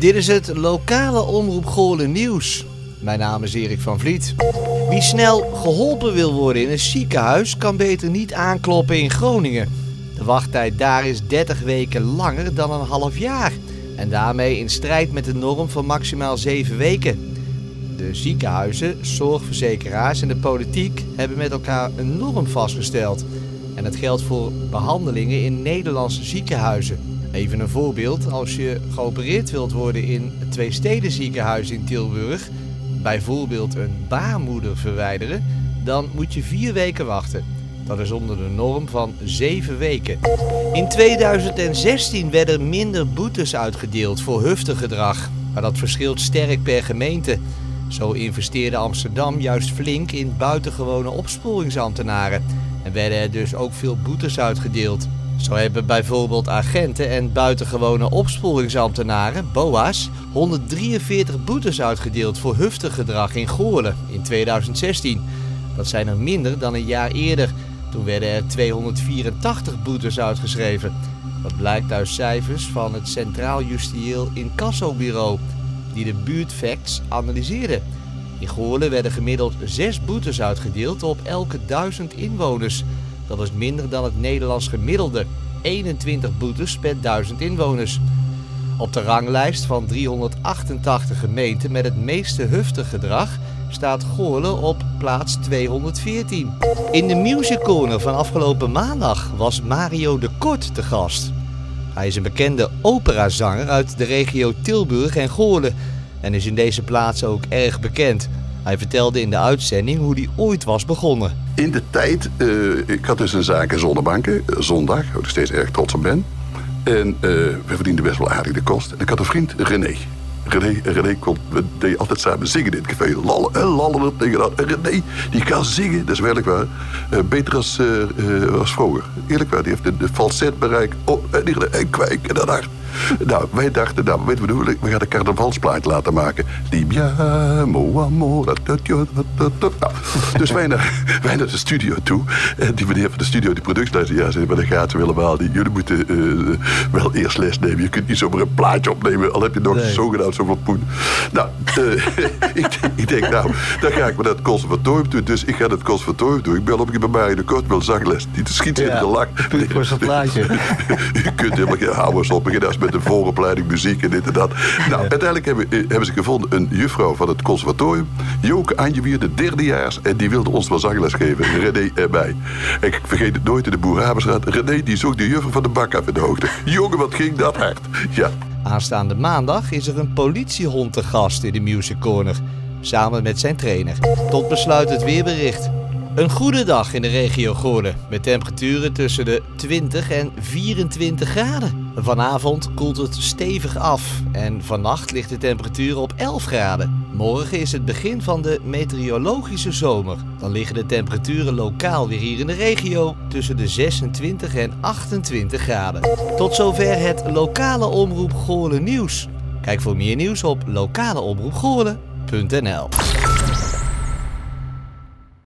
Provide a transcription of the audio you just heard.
Dit is het lokale Omroep Goorlen nieuws. Mijn naam is Erik van Vliet. Wie snel geholpen wil worden in een ziekenhuis kan beter niet aankloppen in Groningen. De wachttijd daar is 30 weken langer dan een half jaar. En daarmee in strijd met de norm van maximaal 7 weken. De ziekenhuizen, zorgverzekeraars en de politiek hebben met elkaar een norm vastgesteld. En dat geldt voor behandelingen in Nederlandse ziekenhuizen. Even een voorbeeld, als je geopereerd wilt worden in het Tweesteden ziekenhuis in Tilburg, bijvoorbeeld een baarmoeder verwijderen, dan moet je vier weken wachten. Dat is onder de norm van 7 weken. In 2016 werden minder boetes uitgedeeld voor huftig gedrag, maar dat verschilt sterk per gemeente. Zo investeerde Amsterdam juist flink in buitengewone opsporingsambtenaren en werden er dus ook veel boetes uitgedeeld. Zo hebben bijvoorbeeld agenten en buitengewone opsporingsambtenaren, BOA's, 143 boetes uitgedeeld voor huftig gedrag in Goorlen in 2016. Dat zijn er minder dan een jaar eerder. Toen werden er 284 boetes uitgeschreven. Dat blijkt uit cijfers van het Centraal Justitieel Incassobureau, die de buurtfacts analyseerde. In Goorlen werden gemiddeld 6 boetes uitgedeeld op elke 1000 inwoners. Dat is minder dan het Nederlands gemiddelde. 21 boetes per 1000 inwoners. Op de ranglijst van 388 gemeenten met het meeste huftig gedrag staat Goorlen op plaats 214. In de Music Corner van afgelopen maandag was Mario de Kort te gast. Hij is een bekende operazanger uit de regio Tilburg en Goorlen en is in deze plaats ook erg bekend. Hij vertelde in de uitzending hoe hij ooit was begonnen. In de tijd, uh, ik had dus een zaak in Zonnebanken, zondag, waar ik steeds erg trots op ben. En uh, we verdienden best wel aardig de kost. En ik had een vriend, René. René, René kon, we deden altijd samen zingen in het café. Lallen en lallen tegen dat. En René, die kan zingen, dat is werkelijk waar. Beter als, als vroeger. Eerlijk waar, die heeft de, falset bereikt. Oh, en, die, en kwijk en daarna. Nou, wij dachten, nou, weet we, we gaan een carnavalsplaat laten maken. Amore. Nou, dus wij naar, wij naar de studio toe. En die meneer van de studio, die productieleider, ja, zei, maar dat gaat wel helemaal niet. Jullie moeten uh, wel eerst les nemen. Je kunt niet zomaar een plaatje opnemen, al heb je nog nee. zogenaamd zoveel poen. Nou, uh, ik, ik, denk, nou, dan ga ik maar naar het conservatorium toe. Dus ik ga naar het conservatorium toe. Ik bel op, ik bij mij in de kort wel zangles. Die te schieten ja, in de lak. voor zo'n plaatje. je kunt helemaal geen houders op. Beginnen met een vooropleiding muziek en dit en dat. Nou, uiteindelijk hebben, hebben ze gevonden een juffrouw van het conservatorium. Joke Anjewier, de derdejaars. En die wilde ons wel zangles geven. René erbij. Ik vergeet het nooit in de Boerhavenstraat. René die zoekt de juffrouw van de bak af in de hoogte. Jongen, wat ging dat hard. Ja. Aanstaande maandag is er een politiehond te gast in de Music Corner. Samen met zijn trainer. Tot besluit het weerbericht. Een goede dag in de regio Goorlen, met temperaturen tussen de 20 en 24 graden. Vanavond koelt het stevig af en vannacht ligt de temperatuur op 11 graden. Morgen is het begin van de meteorologische zomer. Dan liggen de temperaturen lokaal weer hier in de regio tussen de 26 en 28 graden. Tot zover het lokale Omroep Goorlen nieuws. Kijk voor meer nieuws op lokaleomroepgoorlen.nl